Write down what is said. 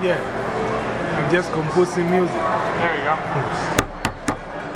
Yeah. I'm just composing music. There you go.